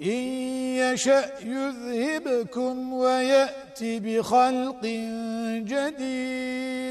إن يشأ يذهبكم ويأتي بخلق جديد.